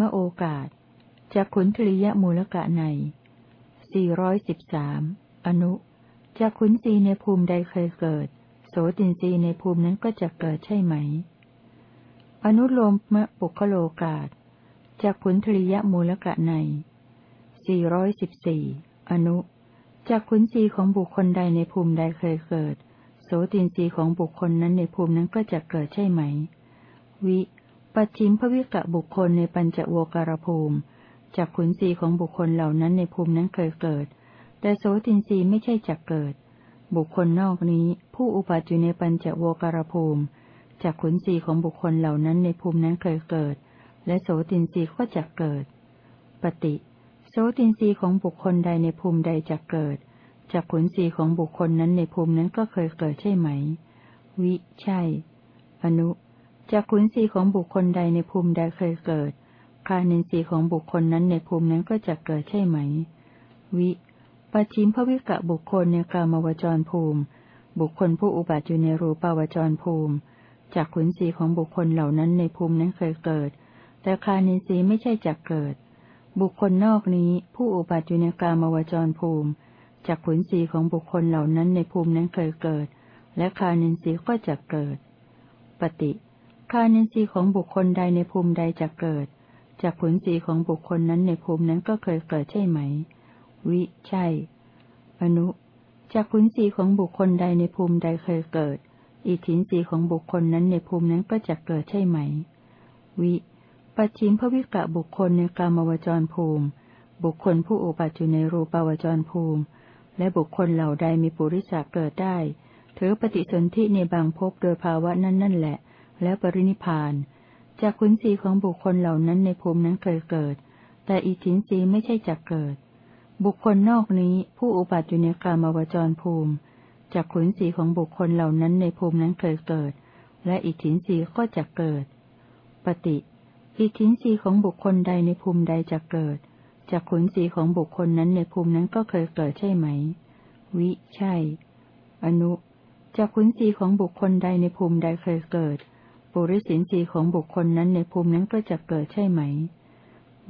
มโอกาสจากขุนทริยมูลกะในสี่ร้อนุจากขุนสีในภูมิใดเคยเกิด โสตินรีในภูมินั้นก็จะเกิดใช่ไหม อนุโลมมะปุคโลกาสจากขุนทริยมูลกะในสี่ร้อยสิบสี่อนุจากขุนสีของบุคคลใดในภูมิใดเคยเกิด โสตินรีของบุคคลนั้นในภูมินั้นก็จะเกิดใช่ไหม วิ ปัจฉิมภวิกะบุคคลในปัญจโวการภูมิจากขุนสีของบุคคลเหล่านั้นในภูมินั้นเคยเกิด แต่โสตินรีไม่ใช่จักเกิด บุคคลนอกนี้ ผู้อุปัติอยู่ในปัญจโวการภูมิจากขุนสีของบุคคลเหล่านั้นในภูมินั้นเคยเกิด และโสตินรีก็จะเกิด ปฏิโสตินรีของบุคคลใดในภูมิใดจะเกิดจากขุนสีของบุคคลนั้นในภูมินั้นก็เคยเกิดใช่ไหม วิ ใช่ อนุ จากขุนสีของบุคคลใดในภูมิใดเคยเกิด คานินทรีของบุคคลนั้นในภูมินั้นก็จะเกิดใช่ไหม วิปัจฉิมภวิกะบุคคลในกามวจรภูมิ บุคคลผู้อุบัติอยู่ในรูปาวจรภูมิ จากขุนสีของบุคคลเหล่านั้นในภูมินั้นเคยเกิด แต่คานินทรีไม่ใช่จักเกิด บุคคลนอกนี้ผู้อุบัติอยู่ในกามวจรภูมิจากขุนสีของบุคคลเหล่านั้นในภูมินั้นเคยเกิด และคานินทรีก็จะเกิด ปฏิ คานินทรีย์ของบุคคลใดในภูมิใดจะเกิดจากผลสีของบุคคลนั้นในภูมินั้นก็เคยเกิดใช่ไหม วิ ใช่ อนุ จากผลสีของบุคคลใดในภูมิใดเคยเกิด อิทธินสีของบุคคลนั้นในภูมินั้นก็จะเกิดใช่ไหม วิ ปัจฉิมภวิกะบุคคลในกามวจรภูมิ บุคคลผู้อุบัติอยู่ในรูปาวจรภูมิ และบุคคลเหล่าใดมีปุริสาเกิดได้ ถือปฏิสนธิในบางภพโดยภาวะนั้นนั่นแหละ และปรินิพาน จากขุนศีของบุคคลเหล่านั้นในภูมินั้นเคยเกิด แต่อิทินรีไม่ใช่จักเกิด บุคคลนอกนี้ผู้อุบัติอยู่ในกามวจรภูมิ จากขุนศีของบุคคลเหล่านั้นในภูมินั้นเคยเกิด และอิทินรีก็จะเกิด ปฏิ อิทินรีของบุคคลใดในภูมิใดจะเกิด จากขุนศีของบุคคลนั้นในภูมินั้นก็เคยเกิดใช่ไหม วิ ใช่ อนุจากขุนศีของบุคคลใดในภูมิใดเคยเกิด ปุริสินสีของบุคคลนั้นในภูมินั้นก็จะเกิดใช่ไหม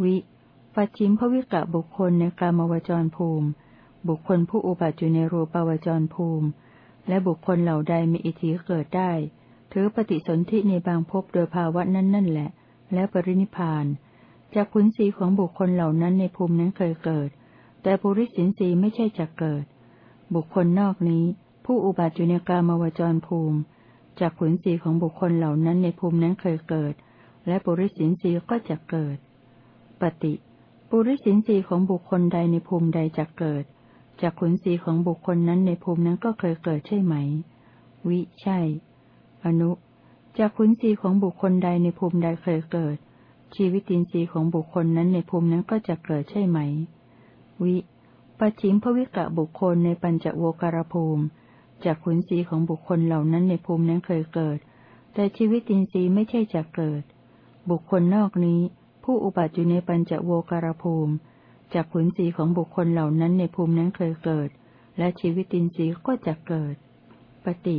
วิปัจฉิมภวิกะบุคคลในกามวจรภูมิ บุคคลผู้อุบัติอยู่ในรูปาวจรภูมิ และบุคคลเหล่าใดมีอิทธิเกิดได้ ถือปฏิสนธิในบางภพโดยภาวะนั้นนั่นแหละ และปรินิพานจากขุนสีของบุคคลเหล่านั้นในภูมินั้นเคยเกิด แต่ปุริสินสีไม่ใช่จะเกิด บุคคลนอกนี้ ผู้อุบัติอยู่ในกามวจรภูมิ จากขุนสีของบุคคลเหล่านั้นในภูมินั้นเคยเกิด และปุริสินสีก็จะเกิด ปฏิปุริสินสีของบุคคลใดในภูมิใดจะเกิด จากขุนสีของบุคคลนั้นในภูมินั้นก็เคยเกิดใช่ไหม วิใช่ อนุจากขุนสีของบุคคลใดในภูมิใดเคยเกิด ชีวิตินทรีย์ของบุคคลนั้นในภูมินั้นก็จะเกิดใช่ไหม วิปัจฉิมภวิกะบุคคลในปัญจโวการภูมิ จากขุนศีของบุคคลเหล่านั้นในภูมินั้นเคยเกิด แต่ชีวิตินทรีย์ไม่ใช่จะเกิด บุคคลนอกนี้ ผู้อุบัติอยู่ในปัญจโวการภูมิ จากขุนศีของบุคคลเหล่านั้นในภูมินั้นเคยเกิด และชีวิตินทรีย์ก็จะเกิด ปฏิ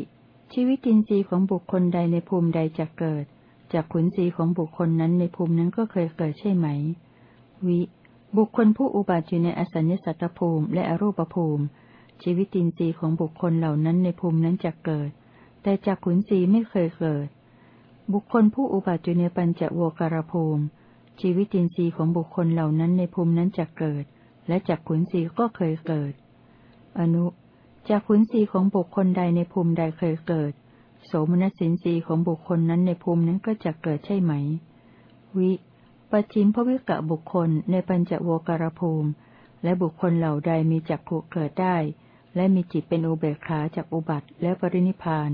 ชีวิตินทรีย์ของบุคคลใดในภูมิใดจะเกิด จากขุนศีของบุคคลนั้นในภูมินั้นก็เคยเกิดใช่ไหม วิ บุคคลผู้อุบัติอยู่ในอสัญญสัตตภูมิและอรูปภูมิ ชีวิตินทรีย์ของบุคคลเหล่านั้นในภูมินั้นจะเกิด แต่จากขุนศีไม่เคยเกิด บุคคลผู้อุบัติอยู่ในปัญจโวการภูมิ ชีวิตินทรีย์ของบุคคลเหล่านั้นในภูมินั้นจะเกิด และจากขุนศีก็เคยเกิด อนุจากขุนศีของบุคคลใดในภูมิใดเคยเกิด โสมนัสินทรีย์ของบุคคลนั้นในภูมินั้นก็จะเกิดใช่ไหม วิปัจฉิมภวิกะบุคคลในปัญจโวการภูมิ และบุคคลเหล่าใดมีจักขุเกิดได้ และมีจิตเป็นอุเบกขาจากอุบัติและปรินิพาน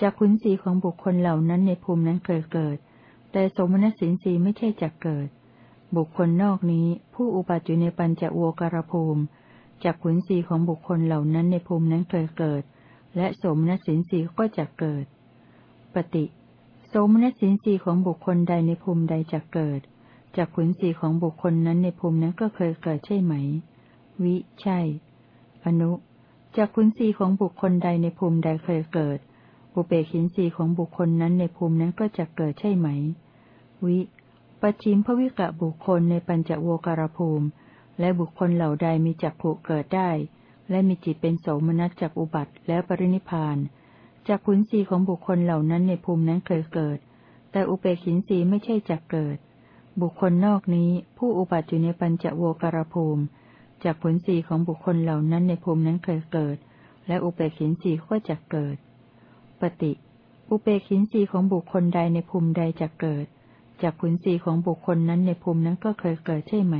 จากขุนศีของบุคคลเหล่านั้นในภูมินั้นเคยเกิด แต่สมณสินสีไม่ใช่จักเกิด บุคคลนอกนี้ผู้อุบัติอยู่ในปัญจโวการภูมิ จากขุนศีของบุคคลเหล่านั้นในภูมินั้นเคยเกิด และสมณสินสีก็จะเกิด ปฏิ สมณสินสีของบุคคลใดในภูมิใดจะเกิด จากขุนศีของบุคคลนั้นในภูมินั้นก็เคยเกิดใช่ไหม วิ ใช่ อนุ จากขุนศีของบุคคลใดในภูมิใดเคยเกิด อุเบกินศีของบุคคลนั้นในภูมินั้นก็จะเกิดใช่ไหม วิปัจฉิมภวิกะบุคคลในปัญจโวการภูมิ และบุคคลเหล่าใดมีจักขุเกิดได้ และมีจิตเป็นโสมนัสจากอุบัติแล้วปรินิพานจากขุนศีของบุคคลเหล่านั้นในภูมินั้นเคยเกิด แต่อุเบกินศีไม่ใช่จักเกิด บุคคลนอกนี้ผู้อุบัติอยู่ในปัญจโวการภูมิ จากผลสีของบุคคลเหล่านั้นในภูมินั้นเคยเกิด และอุเบกินศีก็จะเกิด ปฏิ อุเบกินศีของบุคคลใดในภูมิใดจะเกิด จากผลสีของบุคคลนั้นในภูมินั้นก็เคยเกิดใช่ไหม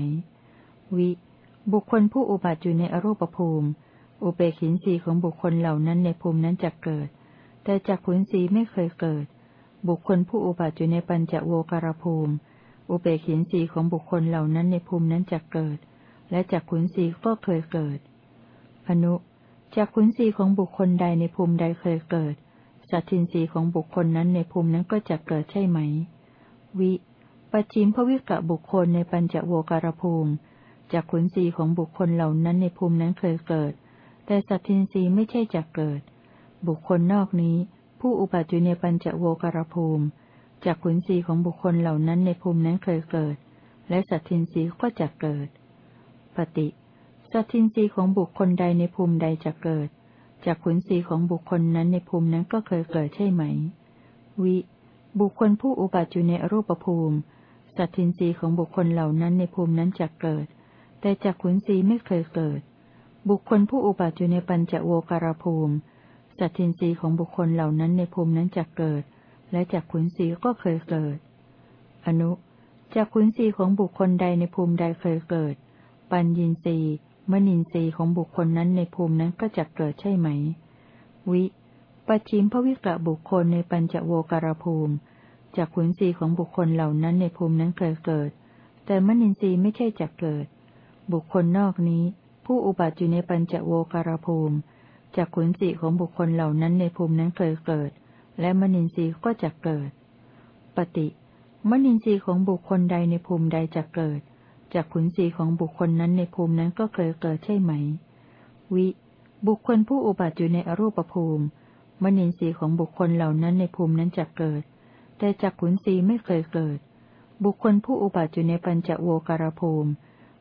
วิ บุคคลผู้อุบัติอยู่ในอรูปภูมิ อุเบกินศีของบุคคลเหล่านั้นในภูมินั้นจะเกิด แต่จากขุนสีไม่เคยเกิด บุคคลผู้อุบัติอยู่ในปัญจโวการภูมิ อุเบกินสีของบุคคลเหล่านั้นในภูมินั้นจะเกิด และจากขุนสีก็เคยเกิด อนุจากขุนสีของบุคคลใดในภูมิใดเคยเกิด สัตทินสีของบุคคลนั้นในภูมินั้นก็จะเกิดใช่ไหม วิปัจฉิมภวิกะบุคคลในปัญจโวการภูมิจากขุนสีของบุคคลเหล่านั้นในภูมินั้นเคยเกิด แต่สัตทินสีไม่ใช่จะเกิด บุคคลนอกนี้ ผู้อุบัติอยู่ในปัญจโวการภูมิจากขุนศีของบุคคลเหล่านั้นในภูมินั้นเคยเกิด และสัตทินรีก็จะเกิด ปฏิสัตทินรีของบุคคลใดในภูมิใดจะเกิด จากขุนศีของบุคคลนั้นในภูมินั้นก็เคยเกิดใช่ไหม วิ บุคคลผู้อุบัติอยู่ในอรูปภูมิ สัตทินรีของบุคคลเหล่านั้นในภูมินั้นจะเกิด แต่จากขุนศีไม่เคยเกิด บุคคลผู้อุบัติอยู่ในปัญจโวการภูมิ สัตทินรีของบุคคลเหล่านั้นในภูมินั้นจะเกิด และจากขุนศีก็เคยเกิด อนุจากขุนศีของบุคคลใดในภูมิใดเคยเกิด ปัญญินรีมณินรีของบุคคลนั้นในภูมินั้นก็จะเกิดใช่ไหม วิ ปัจฉิมภวิกะบุคคลในปัญจโวการภูมิจากขุนศีของบุคคลเหล่านั้นในภูมินั้นเคยเกิด แต่มณินทรีย์ไม่ใช่จะเกิด บุคคลนอกนี้ ผู้อุบัติอยู่ในปัญจโวการภูมิจากขุนสีของบุคคลเหล่านั้นในภูมินั้นเคยเกิด และมนินทรีย์ก็จะเกิด ปฏิมนินทรีย์ของบุคคลใดในภูมิใดจะเกิด จากขุนสีของบุคคลนั้นในภูมินั้นก็เคยเกิดใช่ไหม วิ บุคคลผู้อุบัติอยู่ในอรูปภูมิ มนินทรีย์ของบุคคลเหล่านั้นในภูมินั้นจะเกิด แต่จากขุนสีไม่เคยเกิด บุคคลผู้อุบัติอยู่ในปัญจโวการภูมิ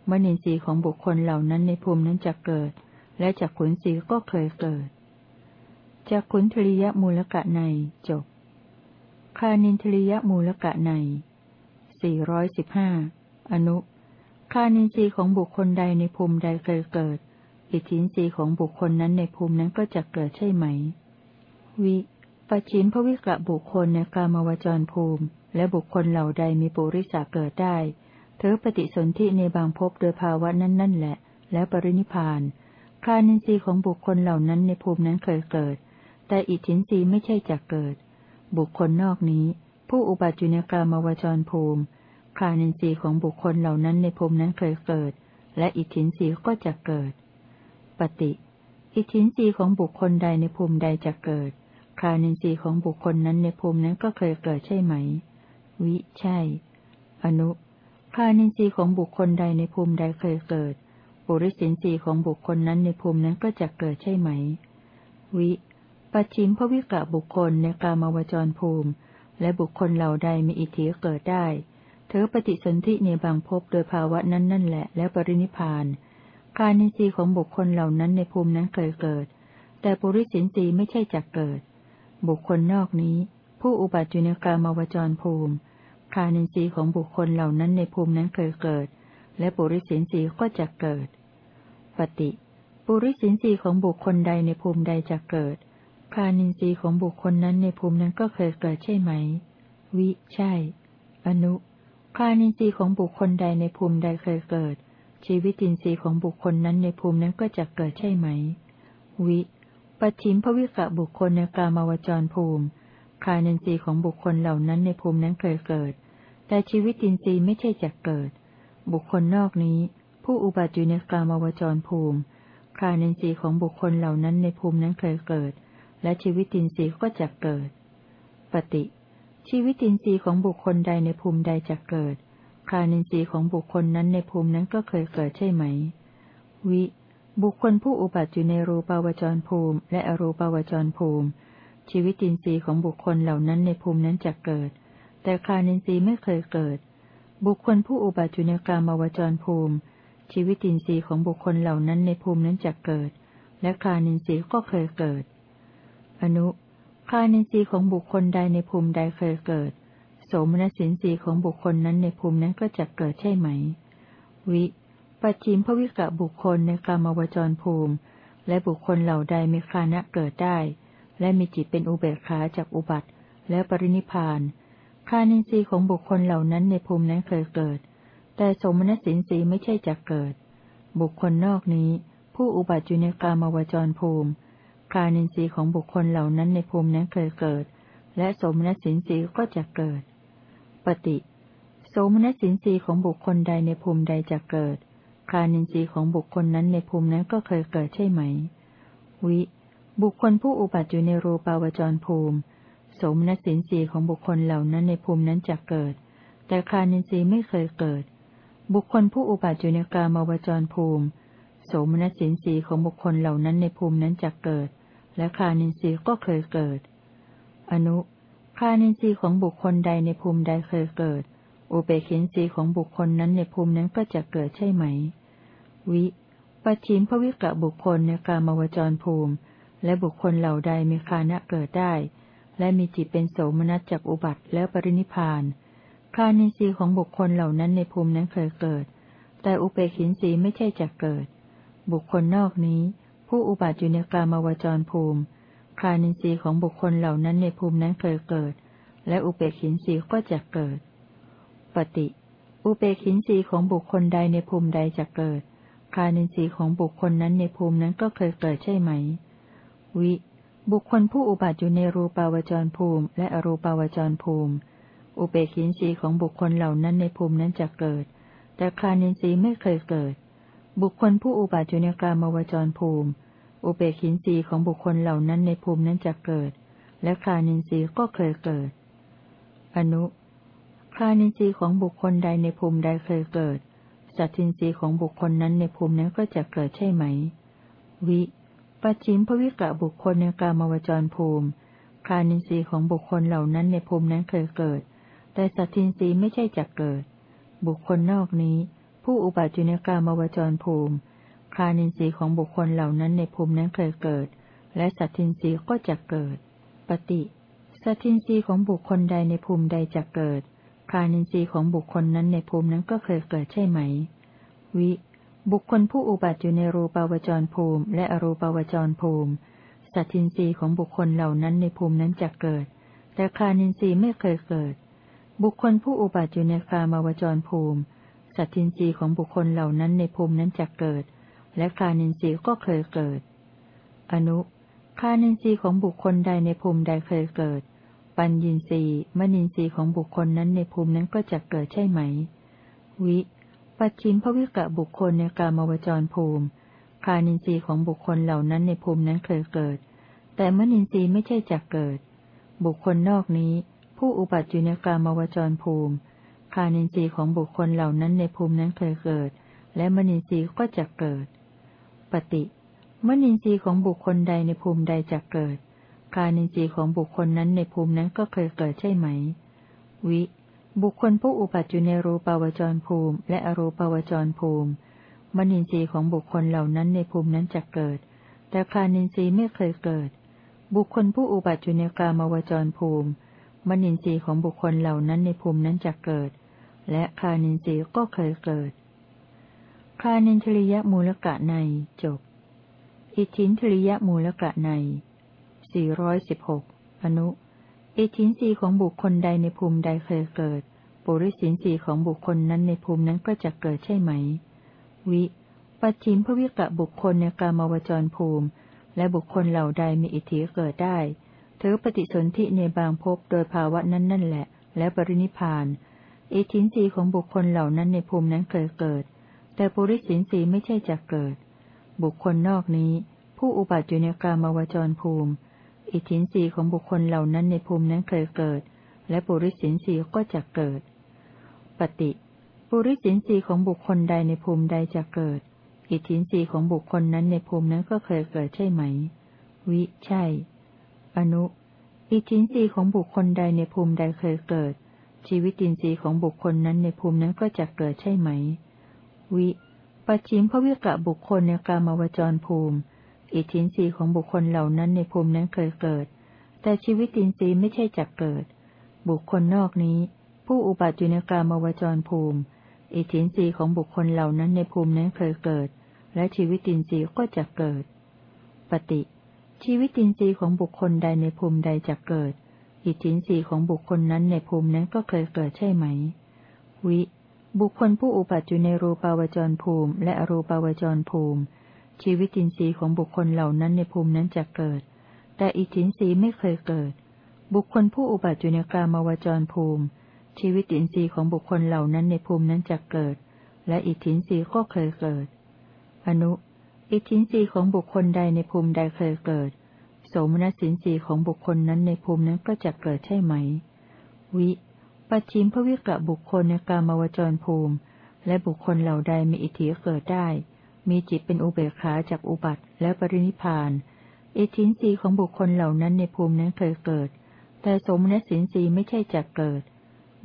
มนินทรีย์ของบุคคลเหล่านั้นในภูมินั้นจะเกิด และจากขุนศีก็เคยเกิดจากขุนทริยมูลกะในจบ คานินทริยมูลกะในสี่ร้อยสิบห้าอนุานินทรีย์ของบุคคลใดในภูมิใดเคยเกิด อิทธินทรีย์ของบุคคลนั้นในภูมินั้นก็จะเกิดใช่ไหม วิปัจฉิมภวิกะบุคคลในกามวจรภูมิ และบุคคลเหล่าใดมีปุริสาเกิดได้เธอปฏิสนธิในบางภพโดยภาวะนั้นนั่นแหละ แล้วปรินิพานคานินทรีย์ของบุคคลเหล่านั้นในภูมินั้นเคยเกิด แต่อิทธินทรีย์ไม่ใช่จะเกิด บุคคลนอกนี้ ผู้อุบัติอยู่ในกามวจรภูมิ คานินทรีย์ของบุคคลเหล่านั้นในภูมินั้นเคยเกิด และอิทธินทรีย์ก็จะเกิด ปฏิ อิทธินทรีย์ของบุคคลใดในภูมิใดจะเกิด คานินทรีย์ของบุคคลนั้นในภูมินั้นก็เคยเกิดใช่ไหม วิ ใช่ อนุ คานินทรีย์ของบุคคลใดในภูมิใดเคยเกิด ปุริสินสีของบุคคลนั้นในภูมินั้นก็จะเกิดใช่ไหม วิปัจฉิมภวิกะบุคคลในกามวจรภูมิ และบุคคลเหล่าใดมีอิทธิเกิดได้ เธอปฏิสนธิในบางภพโดยภาวะนั้นนั่นแหละแล้วปรินิพานการนิสีของบุคคลเหล่านั้นในภูมินั้นเคยเกิด แต่ปุริสินสีไม่ใช่จักเกิด บุคคลนอกนี้ ผู้อุบัติอยู่ในกามวจรภูมิคานินทรีย์ของบุคคลเหล่านั้นในภูมินั้นเคยเกิด และปุริสินสีก็จะเกิด ปฏิปุริสินสีของบุคคลใดในภูมิใดจะเกิดคานินทรีย์ของบุคคลนั้นในภูมินั้นก็เคยเกิดใช่ไหม วิ ใช่ อนุ คานินทรีย์ของบุคคลใดในภูมิใดเคยเกิด ชีวิตินทรีย์ของบุคคลนั้นในภูมินั้นก็จะเกิดใช่ไหม วิปัจฉิมภวิกะบุคคลในกามาวจรภูมิ คานินทรีย์ของบุคคลเหล่านั้นในภูมินั้นเคยเกิด แต่ชีวิตินทรีย์ไม่ใช่จะเกิด บุคคลนอกนี้ ผู้อุบัติอยู่ในกามวจรภูมิ คานินทรีย์ของบุคคลเหล่านั้นในภูมินั้นเคยเกิด และชีวิตินทรีย์ก็จะเกิด ปฏิ ชีวิตินทรีย์ของบุคคลใดในภูมิใดจะเกิด คานินทรีย์ของบุคคลนั้นในภูมินั้นก็เคยเกิดใช่ไหม วิ บุคคลผู้อุบัติอยู่ในรูปาวจรภูมิ และอรูปาวจรภูมิ ชีวิตินทรีย์ของบุคคลเหล่านั้นในภูมินั้นจะเกิด แต่คานินทรีย์ไม่เคยเกิด บุคคลผู้อุบัติอยู่ในกามาวจรภูมิ ชีวิตินทรีย์ของบุคคลเหล่านั้นในภูมินั้นจะเกิด และคานินทรีย์ก็เคยเกิด อนุ คานินทรีย์ของบุคคลใดในภูมิใดเคยเกิด โสมนัสินทรีย์ของบุคคลนั้นในภูมินั้นก็จะเกิดใช่ไหม วิ ปัจจิมภวิกะบุคคลในกามวจรภูมิ และบุคคลเหล่าใดมีคานะเกิดได้ และมีจิตเป็นอุเบกขาจากอุบัติ และปรินิพานคานินทรีย์ของบุคคลเหล่านั้นในภูมินั้นเคยเกิด แต่สมณสินทรีย์ไม่ใช่จะเกิด บุคคลนอกนี้ ผู้อุบัติอยู่ในกามวจรภูมิ คานินทรีย์ของบุคคลเหล่านั้นในภูมินั้นเคยเกิด และสมณสินทรีย์ก็จะเกิด ปฏิโสมนัสินทรีย์ของบุคคลใดในภูมิใดจะเกิดคานินทรีย์ของบุคคลนั้นในภูมินั้นก็เคยเกิดใช่ไหม วิ บุคคลผู้อุบัติอยู่ในรูปาวจรภูมิ สมณสินทรีย์ของบุคคลเหล่านั้นในภูมินั้นจะเกิด แต่คานินทรีย์ไม่เคยเกิด บุคคลผู้อุบัติอยู่ในกามาวจรภูมิ โสมณสินทรีย์ของบุคคลเหล่านั้นในภูมินั้นจะเกิด และคานินทรีย์ก็เคยเกิด อนุ คานินทรีย์ของบุคคลใดในภูมิใดเคยเกิด อุเบกินทรีย์ของบุคคลนั้นในภูมินั้นก็จะเกิดใช่ไหม วิปัจฉิมภวิกะบุคคลในกามวจรภูมิ และบุคคลเหล่าใดมีคานะเกิดได้ และมีจิตเป็นโสมนัสจากอุบัติแล้วปรินิพานคานินทรีย์ของบุคคลเหล่านั้นในภูมินั้นเคยเกิด แต่อุเปกินทรีย์ไม่ใช่จะเกิด บุคคลนอกนี้ ผู้อุบัติอยู่ในกามวจรภูมิคานินทรีย์ของบุคคลเหล่านั้นในภูมินั้นเคยเกิด และอุเปกินทรีย์ก็จะเกิด ปฏิ อุเปกินทรีย์ของบุคคลใดในภูมิใดจะเกิด คานินทรีย์ของบุคคลนั้นในภูมินั้นก็เคยเกิดใช่ไหม วิ บุคคลผู้อุบัติอยู่ในรูปาวจรภูมิ และอรูปาวจรภูมิ อุเบกินรีของบุคคลเหล่านั้นในภูมินั้นจะเกิด แต่คานินทรีย์ไม่เคยเกิด บุคคลผู้อุบัติอยู่ในกามวจรภูมิ อุเบกินรีของบุคคลเหล่านั้นในภูมินั้นจะเกิด และคานินทรีย์ก็เคยเกิด อนุคานินทรีย์ของบุคคลใดในภูมิใดเคยเกิด สัตทินทรีย์ของบุคคลนั้นในภูมินั้นก็จะเกิดใช่ไหม วิปัจฉิมภวิกะบุคคลในกามวจรภูมิคานินทรีย์ของบุคคลเหล่านั้นในภูมินั้นเคยเกิด แต่สัตทินทรีย์ไม่ใช่จักเกิด บุคคลนอกนี้ ผู้อุบัติอยู่ในกามวจรภูมิ คานินทรีย์ของบุคคลเหล่านั้นในภูมินั้นเคยเกิด และสัตทินทรีย์ก็จะเกิด ปฏิสัตทินทรีย์ของบุคคลใดในภูมิใดจะเกิด คานินทรีย์ของบุคคลนั้นในภูมินั้นก็เคยเกิดใช่ไหม วิ บุคคลผู้อุบัติอยู่ในรูปาวจรภูมิ และอรูปาวจรภูมิ สัตทินรีของบุคคลเหล่านั้นในภูมินั้นจะเกิด แต่คานินทรีย์ไม่เคยเกิด บุคคลผู้อุบัติอยู่ในคามาวจรภูมิ สัตทินรีของบุคคลเหล่านั้นในภูมินั้นจะเกิด และคานินทรีย์ก็เคยเกิด อนุคานินทรีย์ของบุคคลใดในภูมิใดเคยเกิด ปัญญินทรีย์มณินทรีย์ของบุคคลนั้นในภูมินั้นก็จะเกิดใช่ไหม วิ ปัจฉิมภวิกะบุคคลในกามวจรภูมิ คานินทรีย์ของบุคคลเหล่านั้นในภูมินั้นเคยเกิด แต่มนินทรีย์ไม่ใช่จักเกิด บุคคลนอกนี้ ผู้อุบัติอยู่ในกามวจรภูมิานินทรีย์ของบุคคลเหล่านั้นในภูมินั้นเคยเกิด และมนินทรีย์ก็จะเกิด ปฏิมนินทรีย์ของบุคคลใดในภูมิใดจะเกิดคานินทรีย์ของบุคคลนั้นในภูมินั้นก็เคยเกิดใช่ไหม วิ บุคคลผู้อุบัติอยู่ในรูปาวจรภูมิ และอรูปาวจรภูมิ มนินทรีย์ของบุคคลเหล่านั้นในภูมินั้นจะเกิด แต่คานินทรีย์ไม่เคยเกิด บุคคลผู้อุบัติอยู่ในกามาวจรภูมิ มนินทรีย์ของบุคคลเหล่านั้นในภูมินั้นจะเกิด แและคานินทรีย์ก็เคยเกิด คานินทริยมูลกะในจบ อิทินทริยมูลกะในสี่ร้อนุ อิทินรีของบุคคลใดในภูมิใดเคยเกิด ปุริสินสีของบุคคลนั้นในภูมินั้นก็จะเกิดใช่ไหม วิ ปัจฉิมพวิกะบุคคลในกามวจรภูมิ และบุคคลเหล่าใดมีอิทธิเกิดได้เธอปฏิสนธิในบางภพโดยภาวะนั้นนั่นแหละ และปรินิพาน อิทินรีของบุคคลเหล่านั้นในภูมินั้นเคยเกิด แต่ปุริสินสีไม่ใช่จะเกิด บุคคลนอกนี้ ผู้อุบัติอยู่ในกามวจรภูมิ อิทธินสีของบุคคลเหล่านั้นในภูมินั้นเคยเกิด และปุริสินสีก็จะเกิด ปฏิปุริสินสีของบุคคลใดในภูมิใดจะเกิด อิทธินสีของบุคคลนั้นในภูมินั้นก็เคยเกิดใช่ไหม วิ ใช่ อนุ อิทธินสีของบุคคลใดในภูมิใดเคยเกิด ชีวิตินทรีย์ของบุคคลนั้นในภูมินั้นก็จะเกิดใช่ไหม วิ ปัจฉิมพวิกะบุคคลในกามวจรภูมิ อิทินทรีย์ของบุคคลเหล่านั้นในภูมินั้นเคยเกิด แต่ชีวิตินทรีย์ไม่ใช่จักเกิด บุคคลนอกนี้ ผู้อุบัติอยู่ในกามวจรภูมิ อิทินทรีย์ของบุคคลเหล่านั้นในภูมินั้นเคยเกิด และชีวิตินทรีย์ก็จะเกิด ปฏิ ชีวิตินทรีย์ของบุคคลใดในภูมิใดจะเกิด อิทธินทรีของบุคคลนั้นในภูมินั้นก็เคยเกิดใช่ไหม วิ บุคคลผู้อุบัติอยู่ในรูปาวจรภูมิ และอรูปาวจรภูมิ ชีวิตินทรีย์ของบุคคลเหล่านั้นในภูมินั้นจะเกิด แต่อิทธินทรีไม่เคยเกิด บุคคลผู้อุบัติอยู่ในกามาวจรภูมิ ชีวิตินทรีย์ของบุคคลเหล่านั้นในภูมินั้นจะเกิด และอิทธินทรีก็เคยเกิด อนุ อิทธินทรีของบุคคลใดในภูมิใดเคยเกิด มนสินทรีของบุคคลนั้นในภูมินั้นก็จะเกิดใช่ไหม วิ ปัจฉิมพวิกะบุคคลในกามวจรภูมิ และบุคคลเหล่าใดมีอิทธิเกิดได้ มีจิตเป็นอุเบกขาจากอุบัติและปรินิพาน อิทธินรีของบุคคลเหล่านั้นในภูมินั้นเคยเกิด แต่สมณสินสีไม่ใช่จักเกิด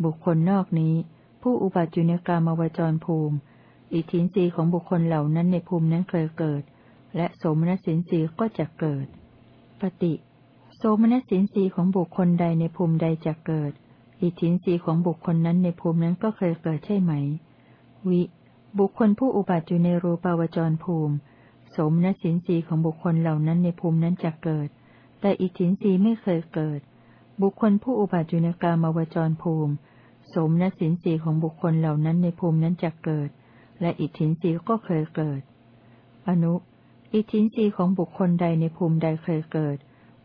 บุคคลนอกนี้ ผู้อุบัติอยู่ในกามวจรภูมิ อิทธินรีของบุคคลเหล่านั้นในภูมินั้นเคยเกิด และสมณสินสีก็จะเกิด ปฏิโสมณสินสีของบุคคลใดในภูมิใดจะเกิด อิทธินรีของบุคคลนั้นในภูมินั้นก็เคยเกิดใช่ไหม วิ บุคคลผู้อุบัติอยู่ในรูปาวจรภูมิ สมนัสินรีของบุคคลเหล่านั้นในภูมินั้นจะเกิด แต่อิทธินรีไม่เคยเกิด บุคคลผู้อุบัติอยู่ในกามาวจรภูมิ สมนัสินรีของบุคคลเหล่านั้นในภูมินั้นจะเกิด และอิทธินรีก็เคยเกิด อนุ อิทินรีของบุคคลใดในภูมิใดเคยเกิด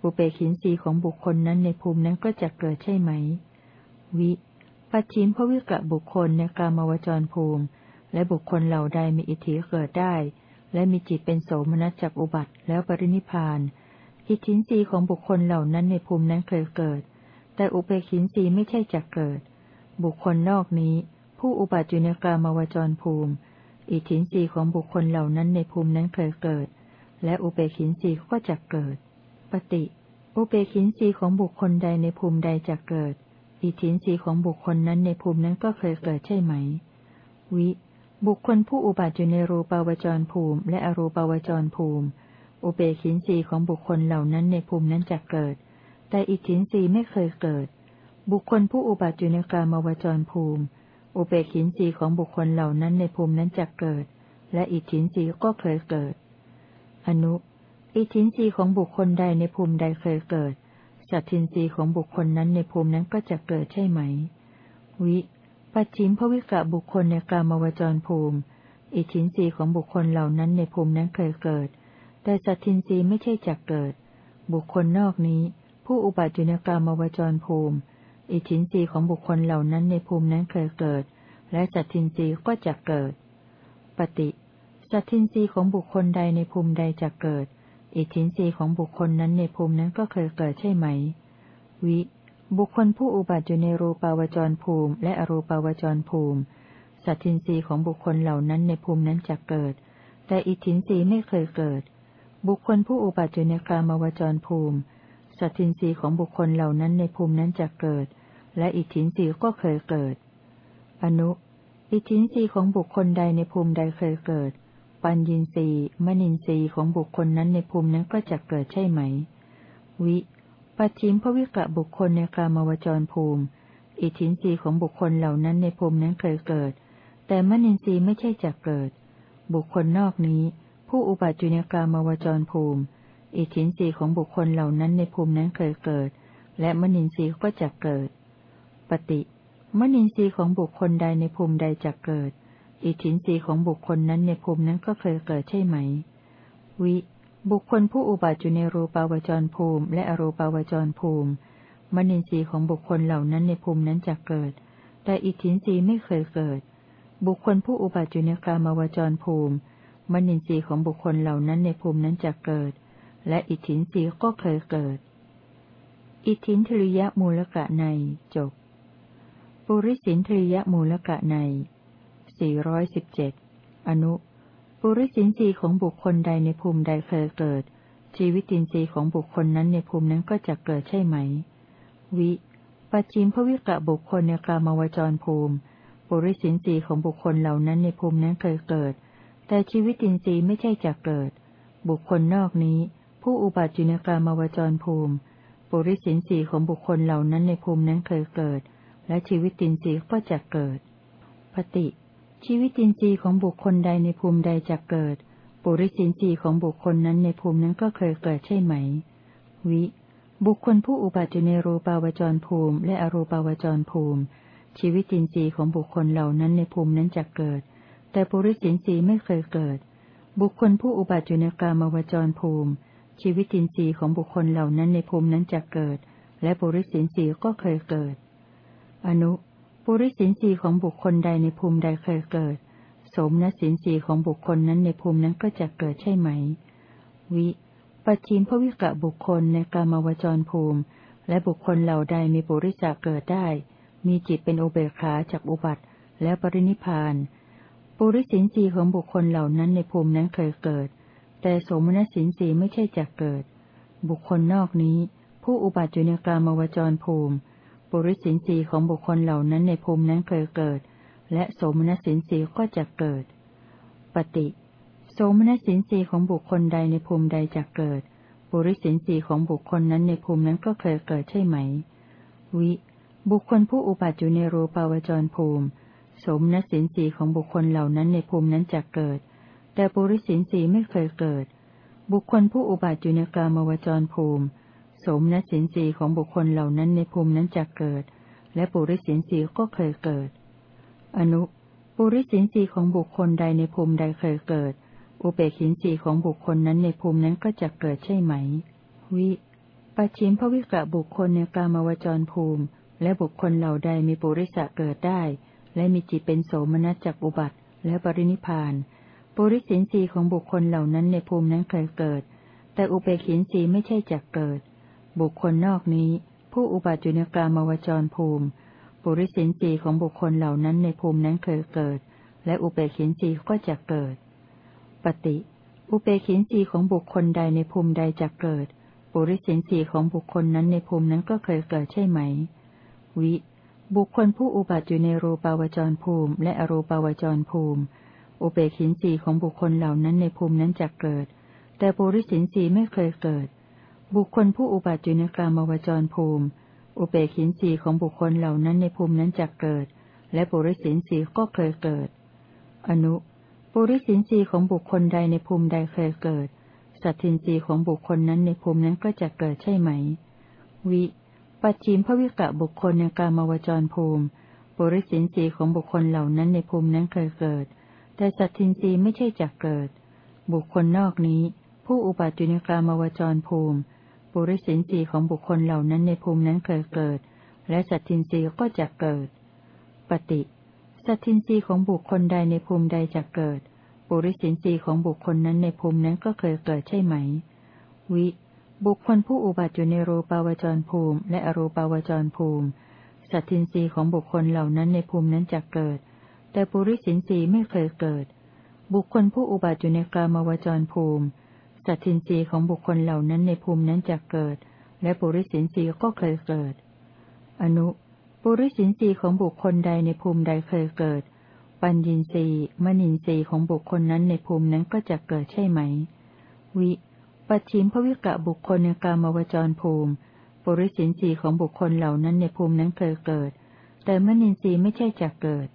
บุเปขินรีของบุคคลนั้นในภูมินั้นก็จะเกิดใช่ไหม วิปัจฉิมพวิกะบุคคลในกามวจรภูมิ และบุคคลเหล่าใดมีอิทธิเกิดได้ และมีจิตเป็นโสมนัสจากอุบัติแล้วปรินิพาน อิทินรีของบุคคลเหล่านั้นในภูมินั้นเคยเกิด แต่อุเบกินรีไม่ใช่จักเกิด บุคคลนอกนี้ ผู้อุบัติอยู่ในกามวจรภูมิอิทธินรีของบุคคลเหล่านั้นในภูมินั้นเคยเกิด และอุเบกินรีก็จะเกิด ปฏิ อุเบกินรีของบุคคลใดในภูมิใดจะเกิด อิทินรีของบุคคลนั้นในภูมินั้นก็เคยเกิดใช่ไหม วิ บุคคลผู้อุบัติอยู่ในรูปาวจรภูมิ และอรูปาวจรภูมิ อุเบกินรีของบุคคลเหล่านั้นในภูมินั้นจะเกิด แต่อิทินรีไม่เคยเกิด บุคคลผู้อุบัติอยู่ในกามาวจรภูมิ อุเบกินรีของบุคคลเหล่านั้นในภูมินั้นจะเกิด และอิทินรีก็เคยเกิด อนุ อิทินรีของบุคคลใดในภูมิใดเคยเกิด สัตทินรีของบุคคลนั้นในภูมินั้นก็จะเกิดใช่ไหม วิ ปัจฉิมพวิกะบุคคลในกามวจรภูมิ อิทินรีของบุคคลเหล่านั้นในภูมินั้นเคยเกิด แต่สัตทินรีไม่ใช่จักเกิด บุคคลนอกนี้ ผู้อุบัติอยู่ในกามวจรภูมิ อิทินรีของบุคคลเหล่านั้นในภูมินั้นเคยเกิด และสัตทินรีก็จะเกิด ปฏิ สัตทินรีของบุคคลใดในภูมิใดจะเกิด อิทธินรีของบุคคลนั้นในภูมินั้นก็เคยเกิดใช่ไหม วิ บุคคลผู้อุบัติอยู่ในรูปาวจรภูมิ และอรูปาวจรภูมิ สัตทินรีของบุคคลเหล่านั้นในภูมินั้นจะเกิด แต่อิทธินรีไม่เคยเกิด บุคคลผู้อุบัติอยู่ในกามาวจรภูมิ สัตทินรีของบุคคลเหล่านั้นในภูมินั้นจะเกิด และอิทธินรีก็เคยเกิด อนุ อิทธินรีของบุคคลใดในภูมิใดเคยเกิด ปัญญินรีมณินทรีของบุคคลนั้นในภูมินั้นก็จะเกิดใช่ไหม วิ ปัจฉิมพวิกะบุคคลในกามวจรภูมิ อิทินรีของบุคคลเหล่านั้นในภูมินั้นเคยเกิด แต่มณินทรีไม่ใช่จะเกิด บุคคลนอกนี้ ผู้อุบัติอยู่ในกามวจรภูมิ อิทินรีของบุคคลเหล่านั้นในภูมินั้นเคยเกิด และมณินทรีก็จะเกิด ปฏิ มณินทรีของบุคคลใดในภูมิใดจะเกิด อิทธินรีของบุคคลนั้นในภูมินั้นก็เคยเกิดใช่ไหม วิ บุคคลผู้อุบัติอยู่ในรูปาวจรภูมิ และอรูปาวจรภูมิ มนินทรีย์ของบุคคลเหล่านั้นในภูมินั้นจะเกิด แต่อิทธินรีไม่เคยเกิด บุคคลผู้อุบัติอยู่ในกามาวจรภูมิ มนินทรีย์ของบุคคลเหล่านั้นในภูมินั้นจะเกิด และอิทธินรีก็เคยเกิด อิทธินทริยมูลกะในจบ ปุริสินทริยมูลกะใน สี่ร้อยสิบเจ็ดอนุ ปุริสินทรีย์ของบุคคลใดในภูมิใดเคยเกิด ชีวิตินทรีย์ของบุคคลนั้นในภูมินั้นก็จะเกิดใช่ไหม วิปัจจิมพวิกะบุคคลในกามวจรภูมิ ปุริสินสีของบุคคลเหล่านั้นในภูมินั้นเคยเกิด แต่ชีวิตินทรีย์ไม่ใช่จะเกิด บุคคลนอกนี้ ผู้อุบัติอยู่ในกามวจรภูมิ ปุริสินสีของบุคคลเหล่านั้นในภูมินั้นเคยเกิด และชีวิตินทรีย์ก็จะเกิดปฏิ ชีวิตินทรีย์ของบุคคลใดในภูมิใดจะเกิด ปุริสินทรีย์ของบุคคลนั้นในภูมินั้นก็เคยเกิดใช่ไหม วิ บุคคลผู้อุบัติอยู่ในรูปาวจรภูมิ และอรูปาวจรภูมิ ชีวิตินทรีย์ของบุคคลเหล่านั้นในภูมินั้นจะเกิด แต่ปุริสินทรีย์ไม่เคยเกิด บุคคลผู้อุบัติอยู่ในกามาวจรภูมิ ชีวิตินทรีย์ของบุคคลเหล่านั้นในภูมินั้นจะเกิด และปุริสินทรีย์ก็เคยเกิด อนุ ปุริสินทรีของบุคคลใดในภูมิใดเคยเกิด สมนสินทรีของบุคคลนั้นในภูมินั้นก็จะเกิดใช่ไหม วิปัจฉิมพวิกะบุคคลในกามวจรภูมิ และบุคคลเหล่าใดมีปุริสาเกิดได้ มีจิตเป็นโอเบคาจากอุบัติ และปรินิพานปุริสินทรีของบุคคลเหล่านั้นในภูมินั้นเคยเกิด แต่สมนสินสีไม่ใช่จักเกิด บุคคลนอกนี้ ผู้อุบัติอยู่ในกามวจรภูมิ ปุริสินสีของบุคคลเหล่านั้นในภูมินั้นเคยเกิด และโสมนสินสีก็จะเกิด ปฏิโสมนสินสีของบุคคลใดในภูมิใดจะเกิด ปุริสินสีของบุคคลนั้นในภูมินั้นก็เคยเกิดใช่ไหม วิ บุคคลผู้อุบัติอยู่ในรูปาวจรภูมิสมนสินสีของบุคคลเหล่านั้นในภูมินั้นจะเกิด แต่ปุริสินสีไม่เคยเกิด บุคคลผู้อุบัติอยู่ในกลามวจรภูมิ สมนัสินสีของบุคคลเหล่านั้นในภูมินั้นจะเกิด และปุริสินสีก็เคยเกิด อนุ ปุริสินสีของบุคคลใดในภูมิใดเคยเกิด อุเบกินสีของบุคคลนั้นในภูมินั้นก็จะเกิดใช่ไหม วิปัจฉิมพวิกะบุคคลในกามวจรภูมิ และบุคคลเหล่าใดมีปุริสะเกิดได้ และมีจิตเป็นโสมนัสจากอุบัติ และปรินิพานปุริสินสีของบุคคลเหล่านั้นในภูมินั้นเคยเกิด แต่อุเบกินสีไม่ใช่จักเกิด บุคคลนอกนี้ ผู้อุบัติอยู่ในกามวจรภูมิ ปุริสินสีของบุคคลเหล่านั้นในภูมินั้นเคยเกิด และอุเบกินสีก็จะเกิด ปฏิ อุเบกินสีของบุคคลใดในภูมิใดจะเกิด ปุริสินสีของบุคคลนั้นในภูมินั้นก็เคยเกิดใช่ไหม วิ บุคคลผู้อุบัติอยู่ในรูปาวจรภูมิ และอรูปาวจรภูมิ อุเบกินสีของบุคคลเหล่านั้นในภูมินั้นจะเกิด แต่ปุริสินสีไม่เคยเกิด บุคคลผู้อุบัติอยู่ในกลามวจรภูมิ อุเบกินสีของบุคคลเหล่านั้นในภูมินั้นจะเกิด และปุริสินสีก็เคยเกิด อนุ ปุริสินสีของบุคคลใดในภูมิใดเคยเกิด สัตทินสีของบุคคลนั้นในภูมินั้นก็จะเกิดใช่ไหม วิ ปัจจิมพวิกะบุคคลในกามวจรภูมิ ปุริสินสีของบุคคลเหล่านั้นในภูมินั้นเคยเกิด แต่สัตทินรีไม่ใช่จักเกิด บุคคลนอกนี้ ผู้อุบัติอยู่ในกามวจรภูมิ ปุริสินสีของบุคคลเหล่านั้นในภูมินั้นเคยเกิด และสัตทินรีก็จะเกิด ปฏิสัตทินรีของบุคคลใดในภูมิใดจะเกิด ปุริสินสีของบุคคลนั้นในภูมินั้นก็เคยเกิดใช่ไหม วิ บุคคลผู้อุบัติอยู่ในรูปาวจรภูมิ และอรูปาวจรภูมิ สัตทินรีของบุคคลเหล่านั้นในภูมินั้นจะเกิด แต่ปุริสินสีไม่เคยเกิด บุคคลผู้อุบัติอยู่ในกลามวจรภูมิ สัตทินรีของบุคคลเหล่านั้นในภูมินั้นจะเกิด และปุริสินสีก็เคยเกิด อนุปุริสินสีของบุคคลใดในภูมิใดเคยเกิด ปัญญินรีมณินรีของบุคคลนั้นในภูมินั้นก็จะเกิดใช่ไหม วิปัจฉิมพวิกะบุคคลในกามวจรภูมิ ปุริสินสีของบุคคลเหล่านั้นในภูมินั้นเคยเกิด แต่มณินทรีย์ไม่ใช่จะเกิด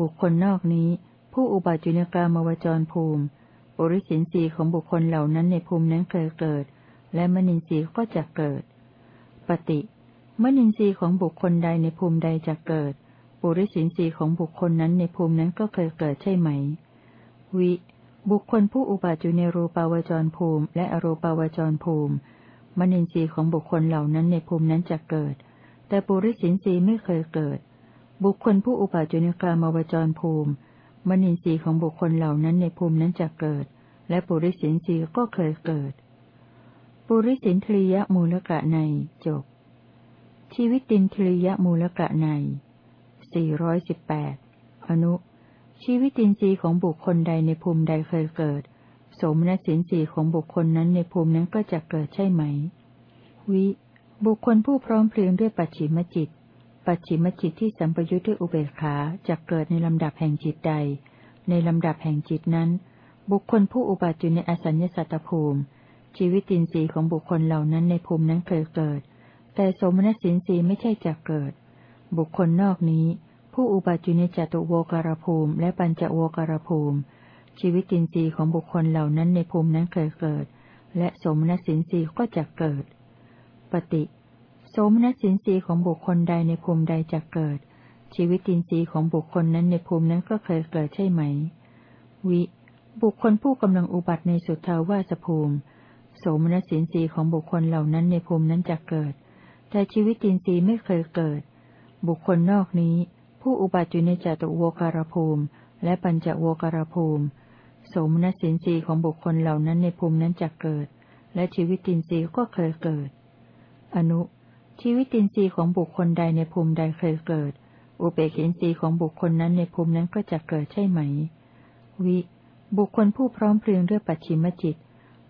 บุคคลนอกนี้ ผู้อุบัติอยู่ในกามวจรภูมิ ปุริสินสีของบุคคลเหล่านั้นในภูมินั้นเคยเกิด และมนินทรีย์ก็จะเกิด ปฏิมนินทรีย์ของบุคคลใดในภูมิใดจะเกิด ปุริสินสีของบุคคลนั้นในภูมินั้นก็เคยเกิดใช่ไหม วิ บุคคลผู้อุบัติอยู่ในรูปาวจรภูมิ และอรูปาวจรภูมิ มนินทรีย์ของบุคคลเหล่านั้นในภูมินั้นจะเกิด แต่ปุริสินสีไม่เคยเกิด บุคคลผู้อุบัติอยู่ในกลามวจรภูมิ มนินทรีย์ของบุคคลเหล่านั้นในภูมินั้นจะเกิด และปุริสินทรีย์ก็เคยเกิด ปุริสินทรียมูลกะในจบ ชีวิตินทรียมูลกะในสี่ร้อยสิบแปดอนุ ชีวิตินทรีย์ของบุคคลใดในภูมิใดเคยเกิด สมณสินทรีย์ของบุคคลนั้นในภูมินั้นก็จะเกิดใช่ไหม วิ บุคคลผู้พร้อมเพรียงด้วยปัจฉิมจิต ปัจฉิมจิตที่สัมปยุทธ์ด้วยอุเบกขาจะเกิดในลำดับแห่งจิตใด ในลำดับแห่งจิตนั้น บุคคลผู้อุบัติอยู่ในอสัญญสัตตภูมิ ชีวิตินทรีย์ของบุคคลเหล่านั้นในภูมินั้นเคยเกิด แต่สมณสินทรีย์ไม่ใช่จะเกิด บุคคลนอกนี้ ผู้อุบัติอยู่ในจตุโวการภูมิ และปัญจโวการภูมิ ชีวิตินทรีย์ของบุคคลเหล่านั้นในภูมินั้นเคยเกิด และสมณสินทรีย์ก็จะเกิด ปฏิ สมนัสินทรีย์ของบุคคลใดในภูมิใดจะเกิด ชีวิตินทรีย์ของบุคคลนั้นในภูมินั้นก็เคยเกิดใช่ไหม วิ บุคคลผู้กำลังอุบัติในสุทธาวาสภูมิ โสมนัสินทรีย์ของบุคคลเหล่านั้นในภูมินั้นจะเกิด แต่ชีวิตินทรีย์ไม่เคยเกิด บุคคลนอกนี้ ผู้อุบัติอยู่ในจตุโวการภูมิ และปัญจโวการภูมิ โสมนัสสินทรีย์ของบุคคลเหล่านั้นในภูมินั้นจะเกิด และชีวิตินทรีย์ก็เคยเกิด อนุ ชีวิตินทรีย์ของบุคคลใดในภูมิใดเคยเกิด อุเบกินทรีย์ของบุคคลนั้นในภูมินั้นก็จะเกิดใช่ไหม วิ บุคคลผู้พร้อมเพรียงด้วยปัจฉิมจิต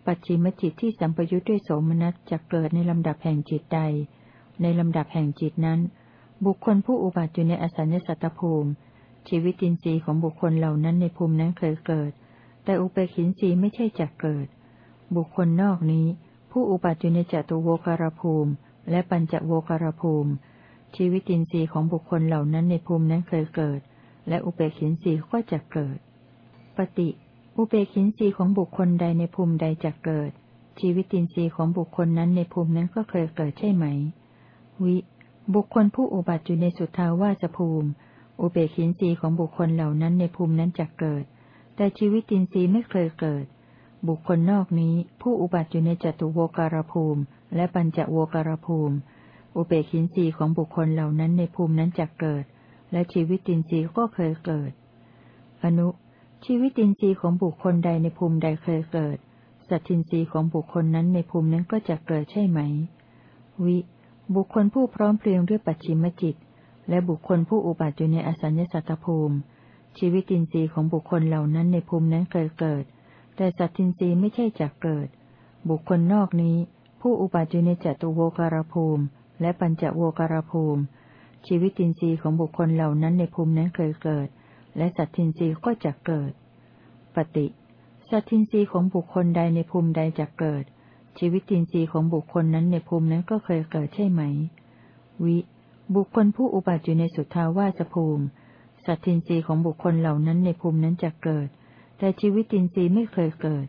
ปัจฉิมจิตที่สัมปยุทธ์ด้วยโสมนัสจะเกิดในลำดับแห่งจิตใด ในลำดับแห่งจิตนั้น บุคคลผู้อุบัติอยู่ในอสัญญสัตตภูมิ ชีวิตินทรีย์ของบุคคลเหล่านั้นในภูมินั้นเคยเกิด แต่อุเบกินทรีย์ไม่ใช่จะเกิด บุคคลนอกนี้ ผู้อุบัติอยู่ในจตุโวการภูมิ และปัญจโวการภูมิ ชีวิตินทรีย์ของบุคคลเหล่านั้นในภูมินั้นเคยเกิด และอุเบกินทรีย์ก็จะเกิด ปฏิ อุเบกินทรีย์ของบุคคลใดในภูมิใดจะเกิด ชีวิตินทรีย์ของบุคคลนั้นในภูมินั้นก็เคยเกิดใช่ไหม วิ บุคคลผู้อุบัติอยู่ในสุทาวาสภูมิ อุเบกินทรีย์ของบุคคลเหล่านั้นในภูมินั้นจะเกิด แต่ชีวิตินทรีย์ไม่เคยเกิด บุคคลนอกนี้ ผู้อุบัติอยู่ในจตุโวการภูมิ และปัญจโวการภูมิ อุเบกินรีของบุคคลเหล่านั้นในภูมินั้นจะเกิด และชีวิตินทรีย์ก็เคยเกิด อนุ ชีวิตินทรีย์ของบุคคลใดในภูมิใดเคยเกิด สัตทินทรีย์ของบุคคลนั้นในภูมินั้นก็จะเกิดใช่ไหม วิ บุคคลผู้พร้อมเพรียงด้วยปัจฉิมจิต และบุคคลผู้อุบัติอยู่ในอสัญญสัตตภูมิ ชีวิตินทรีย์ของบุคคลเหล่านั้นในภูมินั้นเคยเกิด แต่สัตทินรียไม่ใช่จะเกิด บุคคลนอกนี้ ผู้อุบัติอยู่ในจตุโวการภูมิ และปัญจโวการภูมิ ชีวิตินทรีย์ของบุคคลเหล่านั้นในภูมินั้นเคยเกิด และสัตทินรียก็จะเกิด ปฏิสัตทินรียของบุคคลใดในภูมิใดจะเกิด ชีวิตินทรีย์ของบุคคลนั้นในภูมินั้นก็เคยเกิดใช่ไหม วิ บุคคลผู้อุบัติอยู่ในสุทธาวาสภูมิ สัตทินรียของบุคคลเหล่านั้นในภูมินั้นจะเกิด แต่ชีวิตินทรีย์ไม่เคยเกิด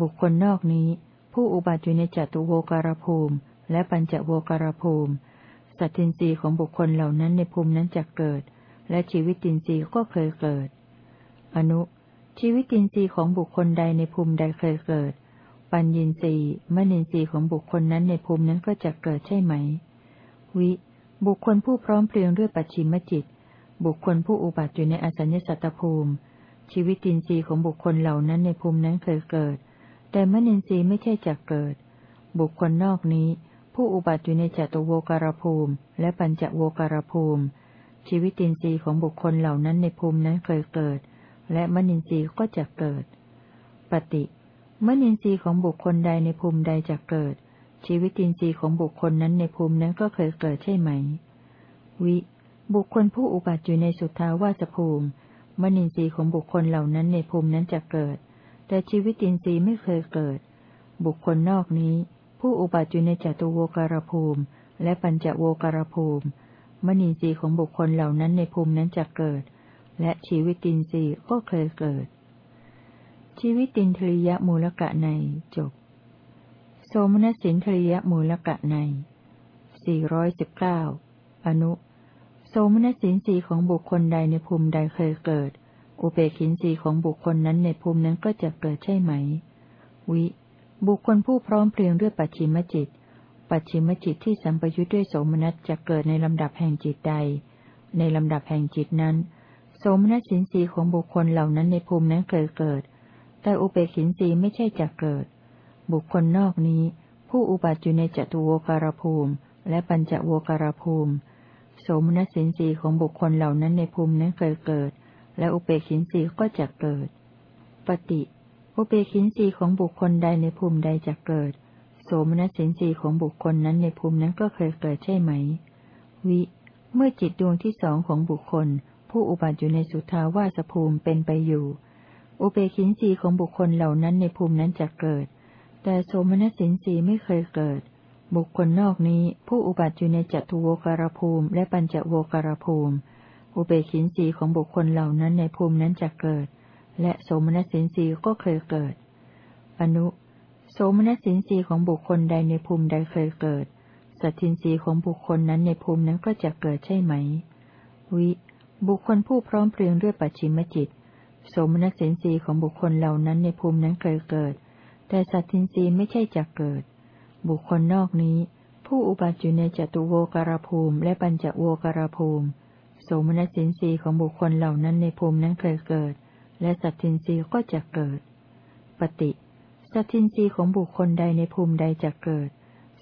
บุคคลนอกนี้ ผู้อุบัติอยู่ในจัตุโวการภูมิ และปัญจโวการภูมิ สัตทินทรีของบุคคลเหล่านั้นในภูมินั้นจะเกิด และชีวิตินทรีย์ก็เคยเกิด อนุ ชีวิตินทรีย์ของบุคคลใดในภูมิใดเคยเกิด ปัญญินทรีย์มณินทรีย์ของบุคคลนั้นในภูมินั้นก็จะเกิดใช่ไหม วิ บุคคลผู้พร้อมเพรียงด้วยปัจฉิมจิต บุคคลผู้อุบัติอยู่ในอสัญญสัตตภูมิ ชีวิตินทรีย์ของบุคคลเหล่านั้นในภูมินั้นเคยเกิด แต่มนินทรีย์ไม่ใช่จะเกิด บุคคลนอกนี้ ผู้อุบัติอยู่ในจัตุโวการภูมิ และปัญจโวการภูมิ ชีวิตินทรีย์ของบุคคลเหล่านั้นในภูมินั้นเคยเกิด และมนินทรีย์ก็จะเกิด ปฏิมนินทรีย์ของบุคคลใดในภูมิใดจะเกิด ชีวิตินทรีย์ของบุคคลนั้นในภูมินั้นก็เคยเกิดใช่ไหม วิ บุคคลผู้อุบัติอยู่ในสุทธาวาสภูมิ มนินทรีย์ของบุคคลเหล่านั้นในภูมินั้นจะเกิด แต่ชีวิตินทรีย์ไม่เคยเกิด บุคคลนอกนี้ ผู้อุบัติอยู่ในจตุโวการภูมิ และปัญจโวการภูมิมณีทรีย์ของบุคคลเหล่านั้นในภูมินั้นจะเกิด และชีวิตินทรีย์ก็เคยเกิด ชีวิตินทรียมูลกะในจบ โสมนัสินทรียมูลกะในสี่ร้อยสิบเก้าอนุ โสมนัสินทรีของบุคคลใดในภูมิใดเคยเกิด อุเบกินสีของบุคคลนั้นในภูมินั้นก็จะเกิดใช่ไหม วิ บุคคลผู้พร้อมเพรียงด้วยปัจฉิมจิต ปัจฉิมจิตที่สัมปยุทธ์ด้วยโสมนัสจะเกิดในลำดับแห่งจิตใด ในลำดับแห่งจิตนั้น โสมนัสสินสีของบุคคลเหล่านั้นในภูมินั้นเคยเกิด แต่อุเบกินสีไม่ใช่จะเกิด บุคคลนอกนี้ ผู้อุบัติอยู่ในจตุโวการภูมิ และปัญจโวการภูมิ โสมนัสสินสีของบุคคลเหล่านั้นในภูมินั้นเคยเกิด และอุเบกินสีก็จะเกิด ปฏิอุเบกินสีของบุคคลใดในภูมิใดจะเกิด โสมนัสสินสีของบุคคลนั้นในภูมินั้นก็เคยเกิดใช่ไหม วิ เมื่อจิตดวงที่สองของบุคคล ผู้อุบัติอยู่ในสุทาวาสภูมิเป็นไปอยู่ อุเบกินสีของบุคคลเหล่านั้นในภูมินั้นจะเกิด แต่โสมนัสสินสีไม่เคยเกิด บุคคลนอกนี้ ผู้อุบัติอยู่ในจัตุโวการภูมิ และปัญจโวการภูมิ อุเบกินสีของบุคคลเหล่านั้นในภูมินั้นจะเกิด และโสมนัสสินสีก็เคยเกิด อนุ โสมนัสสินสีของบุคคลใดในภูมิใดเคยเกิด สัตทินรีของบุคคลนั้นในภูมินั้นก็จะเกิดใช่ไหม วิ บุคคลผู้พร้อมเพรียงด้วยปัจฉิมจิต โสมนัสินรีของบุคคลเหล่านั้นในภูมินั้นเคยเกิด แต่สัตทินรีไม่ใช่จะเกิด บุคคลนอกนี้ ผู้อุบัติอยู่ในจตุโวการภูมิ และปัญจโวการภูมิ โสมนัสินรีของบุคคลเหล่านั้นในภูมินั้นเคยเกิด และสัตทินรีก็จะเกิด ปฏิสัตทินรีของบุคคลใดในภูมิใดจะเกิด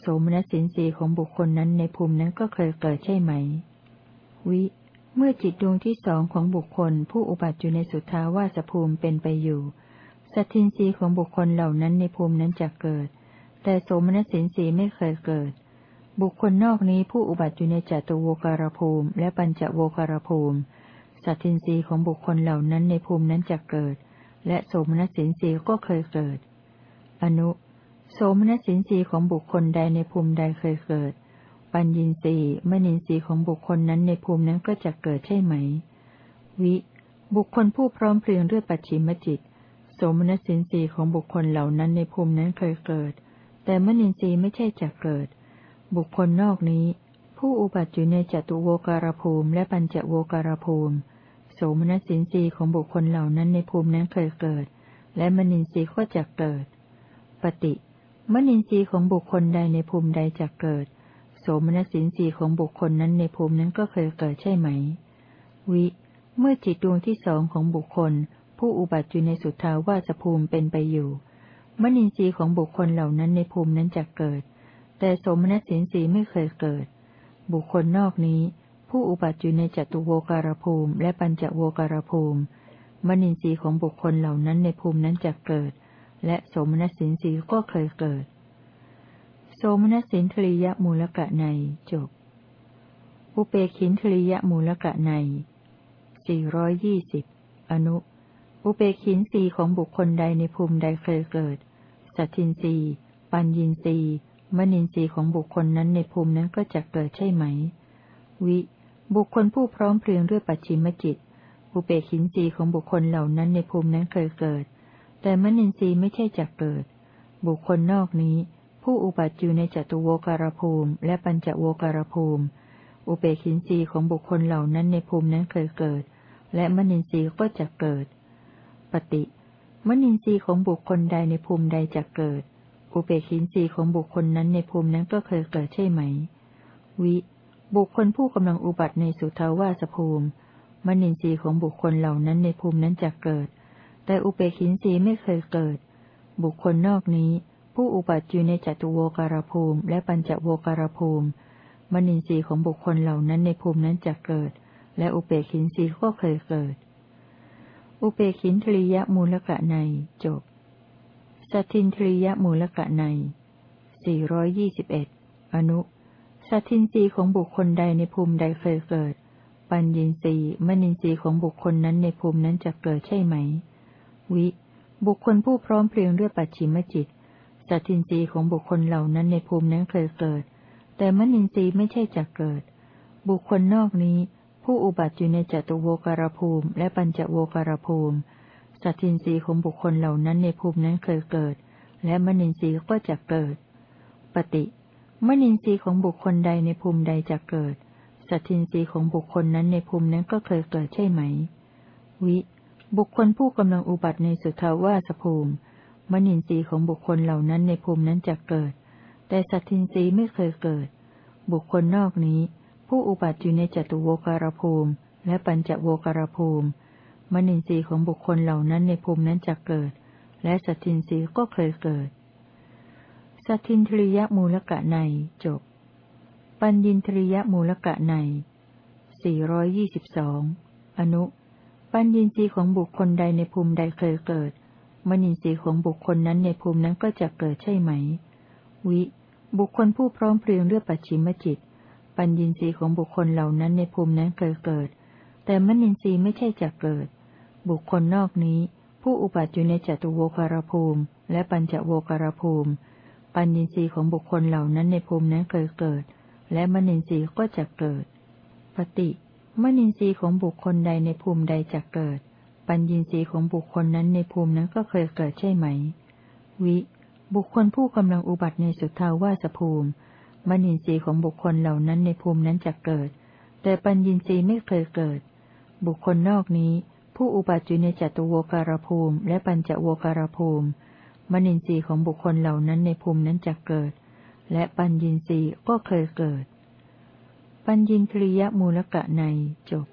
โสมนัสินสีของบุคคลนั้นในภูมินั้นก็เคยเกิดใช่ไหม วิ เมื่อจิตดวงที่สองของบุคคล ผู้อุบัติอยู่ในสุทธาวาสภูมิเป็นไปอยู่ สัตทินรีของบุคคลเหล่านั้นในภูมินั้นจะเกิด แต่โสมนัสินสีไม่เคยเกิด บุคคลนอกนี้ผู้อุบัติอยู่ในจัตุโวการภูมิ และปัญจโวการภูมิ สัตทินรีของบุคคลเหล่านั้นในภูมินั้นจะเกิด และโสมนัสินสีก็เคยเกิด อนุ โสมนัสินสีของบุคคลใดในภูมิใดเคยเกิด ปัญญินสีมณินสีของบุคคลนั้นในภูมินั้นก็จะเกิดใช่ไหม วิ บุคคลผู้พร้อมเพรียงด้วยปัจฉิมจิต โสมนัสินสีของบุคคลเหล่านั้นในภูมินั้นเคยเกิด แต่มณินสีไม่ใช่จะเกิด บุคคลนอกนี้ ผู้อุบัติอยู่ในจตุโวการภูมิ และปัญจโวการภูมิ โสมนัสินสีของบุคคลเหล่านั้นในภูมินั้นเคยเกิด และมณินสีก็จะเกิด ปฏิมนินทรีย์ของบุคคลใดในภูมิใดจะเกิด โสมนัสินทรีย์ของบุคคลนั้นในภูมินั้นก็เคยเกิดใช่ไหม วิ เมื่อจิตดวงที่สองของบุคคล ผู้อุบัติอยู่ในสุทธาวาสภูมิเป็นไปอยู่ มนินทรีย์ของบุคคลเหล่านั้นในภูมินั้นจะเกิด แต่สมนัสินทรีย์ไม่เคยเกิด บุคคลนอกนี้ ผู้อุบัติอยู่ในจตุโวการภูมิ และปัญจโวการภูมิ มนินทรีย์ของบุคคลเหล่านั้นในภูมินั้นจะเกิด และสมนัสสินสีก็เคยเกิด โสมนัสสินทริยมูลกะในจบ อุเปขินทริยมูลกะในสี่ร้อยยี่สิบอนุ อุเปขินสีของบุคคลใดในภูมิใดเคยเกิด สัตินสีปัญญินสีมณินสีของบุคคลนั้นในภูมินั้นก็จะเกิดใช่ไหม วิ บุคคลผู้พร้อมเพรียงด้วยปัจฉิมจิต อุเปขินสีของบุคคลเหล่านั้นในภูมินั้นเคยเกิด แต่มนินทรีไม่ใช่จักเกิด บุคคลนอกนี้ ผู้อุบัติอยู่ในจตุโวการภูมิ และปัญจโวการภูมิ อุเบกินทรีของบุคคลเหล่านั้นในภูมินั้นเคยเกิด และมนินทรีย์ก็จะเกิด ปฏิมนินทรีย์ของบุคคลใดในภูมิใดจะเกิด อุเบกินทรีย์ของบุคคลนั้นในภูมินั้นก็เคยเกิดใช่ไหม วิ บุคคลผู้กำลังอุบัติในสุทาวาสภูมิ มนินทรีย์ของบุคคลเหล่านั้นในภูมินั้นจะเกิด แต่อุเบกินสีไม่เคยเกิด บุคคลนอกนี้ ผู้อุบัติอยู่ในจตุโวการภูมิ และปัญจโวการภูมิ มนินทรีย์ของบุคคลเหล่านั้นในภูมินั้นจะเกิด และอุเบกินสีก็เคยเกิด อุเบกินทริยมูลกะในจบ สัตินทริยมูลกะในสี่ร้อยยี่สิบเอ็ดอนุ สัตินรีของบุคคลใดในภูมิใดเคยเกิด ปัญญินรีมนินรีของบุคคลนั้นในภูมินั้นจะเกิดใช่ไหม วิ บุคคลผู้พร้อมเพรียงด้วยปัจฉิมจิต สัตทินรีของบุคคลเหล่านั้นในภูมินั้นเคยเกิด แต่มนินรีไม่ใช่จะเกิด บุคคลนอกนี้ ผู้อุบัติอยู่ในจตุโวการภูมิ และปัญจโวการภูมิ สัตินรีของบุคคลเหล่านั้นในภูมินั้นเคยเกิด และมนินทรีย์ก็จะเกิด ปฏิมนินทรีย์ของบุคคลใดในภูมิใดจะเกิด สัตินรีของบุคคลนั้นในภูมินั้นก็เคยเกิดใช่ไหม วิ บุคคลผู้กำลังอุบัติในสุทาวาสภูมิ มนินทรีย์ของบุคคลเหล่านั้นในภูมินั้นจะเกิด แต่สัตินรีย์ไม่เคยเกิด บุคคลนอกนี้ ผู้อุบัติอยู่ในจตุโวการภูมิ และปัญจโวการภูมิ มนินทรีย์ของบุคคลเหล่านั้นในภูมินั้นจะเกิด และสัตทินทรีย์ก็เคยเกิด สัตทินทริยมูลกะในจบ ปัญญินทริยมูลกะในสี่ร้อยยี่สิบสองอนุ ปัญญินทรีย์ของบุคคลใดในภูมิใดเคยเกิดมณินทรีย์ของบุคคลนั้นในภูมินั้นก็จะเกิดใช่ไหม วิ บุคคลผู้พร้อมเพรียงด้วยปัจฉิมจิต ปัญญินทรีย์ของบุคคลเหล่านั้นในภูมินั้นเคยเกิด แต่มนินทรีย์ไม่ใช่จะเกิด บุคคลนอกนี้ ผู้อุบัติอยู่ในจตุโวคารภูมิ และปัญจโวคารภูมิ ปัญญินทรีย์ของบุคคลเหล่านั้นในภูมินั้นเคยเกิด และมนินทรีย์ก็จะเกิด ปฏิมนินทรีย์ของบุคคลใดในภูมิใดจะเกิด ปัญญินทรีย์ของบุคคลนั้นในภูมินั้นก็เคยเกิดใช่ไหม วิ บุคคลผู้กำลังอุบัติในสุทธาวาสภูมิ มนินทรีย์ของบุคคลเหล่านั้นในภูมินั้นจะเกิด แต่ปัญญินทรีย์ไม่เคยเกิด บุคคลนอกนี้ ผู้อุบัติอยู่ในจตุโวการภูมิ และปัญจโวการภูมิมนินทรีย์ของบุคคลเหล่านั้นในภูมินั้นจะเกิด และปัญญินทรีย์ก็เคยเกิด ปัญญินทรียมูลกะในจบ